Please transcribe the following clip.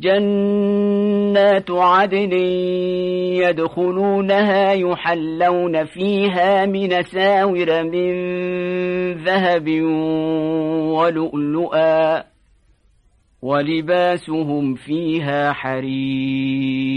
جنات عدن يدخلونها يحلون فيها من ساور من ذهب ولؤلؤا ولباسهم فيها حرير